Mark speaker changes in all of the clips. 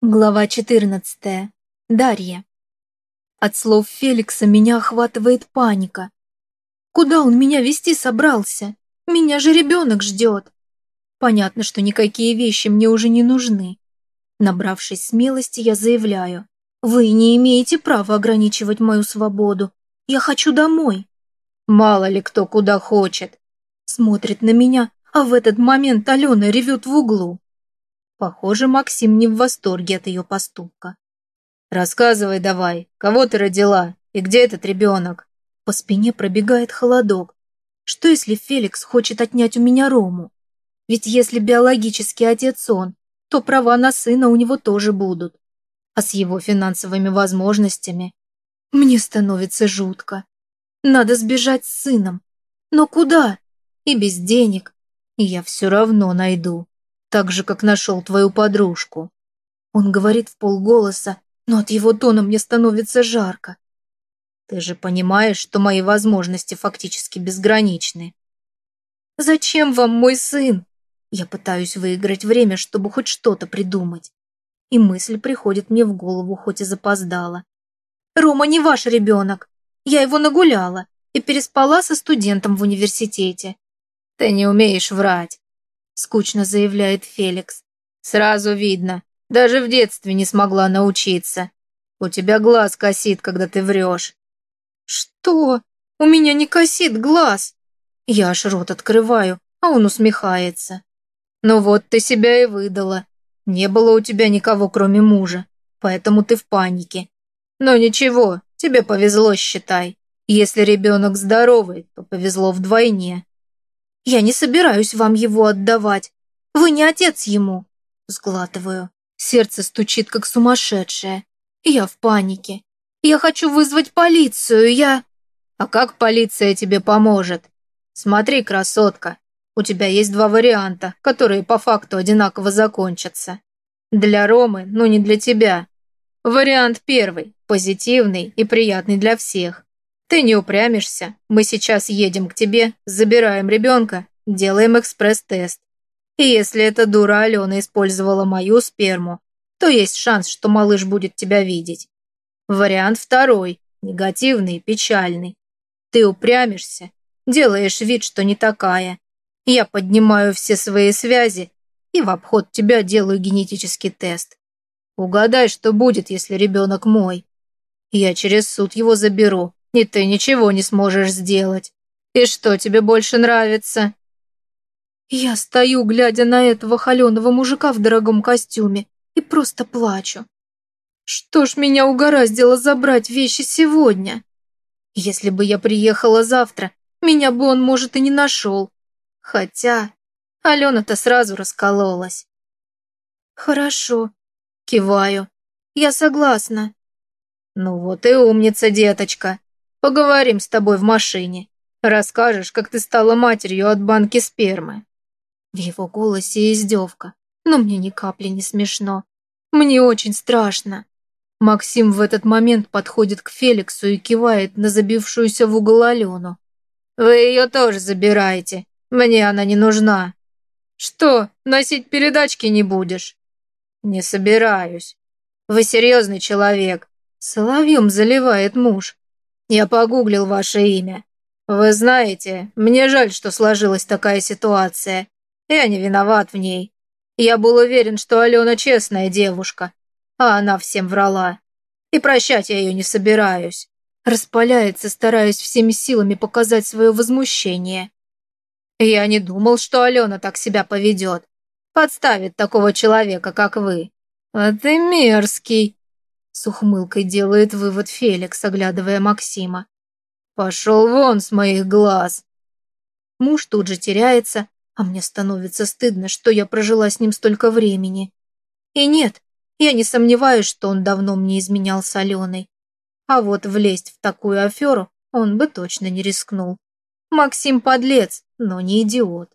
Speaker 1: Глава 14. Дарья. От слов Феликса меня охватывает паника. Куда он меня вести собрался? Меня же ребенок ждет. Понятно, что никакие вещи мне уже не нужны. Набравшись смелости, я заявляю. Вы не имеете права ограничивать мою свободу. Я хочу домой.
Speaker 2: Мало ли кто куда хочет.
Speaker 1: Смотрит на меня, а в этот момент Алена ревет в углу. Похоже, Максим не в восторге от ее поступка.
Speaker 2: «Рассказывай давай, кого ты родила и где этот ребенок?»
Speaker 1: По спине пробегает холодок. Что если Феликс хочет отнять у меня Рому? Ведь если биологический отец он, то права на сына у него тоже будут. А с его финансовыми возможностями мне становится жутко. Надо сбежать с сыном. Но куда? И без денег. Я все равно найду так же, как нашел твою подружку». Он говорит в полголоса, но от его тона мне становится жарко.
Speaker 2: «Ты же понимаешь, что мои возможности фактически безграничны».
Speaker 1: «Зачем вам мой сын?» Я пытаюсь выиграть время, чтобы хоть что-то придумать. И мысль приходит мне в голову, хоть и запоздала. «Рома не ваш ребенок. Я его нагуляла и переспала со студентом в университете».
Speaker 2: «Ты не умеешь врать
Speaker 1: скучно заявляет Феликс.
Speaker 2: Сразу видно, даже в детстве не смогла научиться. У тебя глаз косит, когда ты врешь.
Speaker 1: Что? У меня не косит глаз. Я аж рот открываю, а он усмехается.
Speaker 2: Ну вот ты себя и выдала. Не было у тебя никого, кроме мужа, поэтому ты в панике. Но ничего, тебе повезло, считай. Если ребенок здоровый, то повезло вдвойне.
Speaker 1: Я не собираюсь вам его отдавать. Вы не отец ему. Сглатываю. Сердце стучит, как сумасшедшее. Я в панике. Я хочу вызвать полицию, я...
Speaker 2: А как полиция тебе поможет? Смотри, красотка, у тебя есть два варианта, которые по факту одинаково закончатся. Для Ромы, но не для тебя. Вариант первый, позитивный и приятный для всех. Ты не упрямишься. Мы сейчас едем к тебе, забираем ребенка, делаем экспресс-тест. И если эта дура Алена использовала мою сперму, то есть шанс, что малыш будет тебя видеть. Вариант второй, негативный, печальный. Ты упрямишься, делаешь вид, что не такая. Я поднимаю все свои связи и в обход тебя делаю генетический тест. Угадай, что будет, если ребенок мой. Я через суд его заберу, и ты ничего не сможешь сделать. И что тебе больше нравится?»
Speaker 1: Я стою, глядя на этого холеного мужика в дорогом костюме, и просто плачу. Что ж меня угораздило забрать вещи сегодня? Если бы я приехала завтра, меня бы он, может, и не нашел. Хотя Алена-то сразу раскололась. Хорошо, киваю. Я согласна.
Speaker 2: Ну вот и умница, деточка. Поговорим с тобой в машине. Расскажешь, как ты стала матерью от банки спермы».
Speaker 1: В его голосе издевка, но мне ни капли не смешно. Мне очень страшно. Максим в этот момент подходит к Феликсу и кивает на забившуюся в угол Алену.
Speaker 2: «Вы ее тоже забирайте. Мне она не нужна». «Что, носить передачки не будешь?» «Не собираюсь. Вы серьезный человек». Соловьем заливает муж. Я погуглил ваше имя. Вы знаете, мне жаль, что сложилась такая ситуация. Я не виноват в ней. Я был уверен, что Алена честная девушка, а она всем врала. И прощать я ее не собираюсь.
Speaker 1: Распаляется, стараясь всеми силами показать свое возмущение.
Speaker 2: Я не думал, что Алена так себя поведет. Подставит такого человека, как вы. А ты мерзкий.
Speaker 1: С ухмылкой делает вывод Феликс, оглядывая Максима.
Speaker 2: «Пошел вон с моих глаз!»
Speaker 1: Муж тут же теряется, а мне становится стыдно, что я прожила с ним столько времени. И нет, я не сомневаюсь, что он давно мне изменял с Аленой. А вот влезть в такую аферу он бы точно не рискнул. Максим подлец, но не идиот.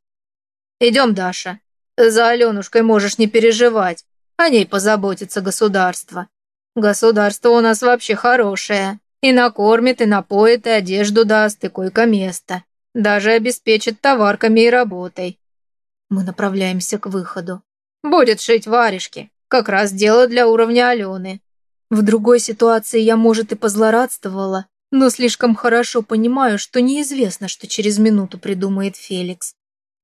Speaker 2: «Идем, Даша. За Аленушкой можешь не переживать. О ней позаботится государство. Государство у нас вообще хорошее. И накормит, и напоит, и одежду даст, и койко-место. Даже обеспечит товарками и работой.
Speaker 1: Мы направляемся к выходу.
Speaker 2: Будет шить варежки. Как раз дело для уровня Алены.
Speaker 1: В другой ситуации я, может, и позлорадствовала, но слишком хорошо понимаю, что неизвестно, что через минуту придумает Феликс.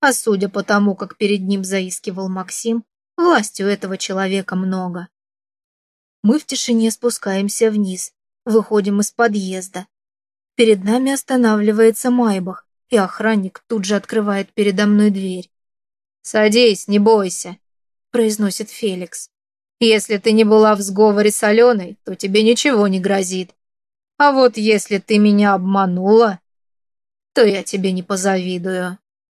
Speaker 1: А судя по тому, как перед ним заискивал Максим, власти у этого человека много. Мы в тишине спускаемся вниз, выходим из подъезда. Перед нами останавливается Майбах, и охранник тут же открывает передо мной дверь.
Speaker 2: «Садись, не бойся», — произносит Феликс. «Если ты не была в сговоре с Аленой, то тебе ничего не грозит. А вот если ты меня обманула, то я тебе не позавидую».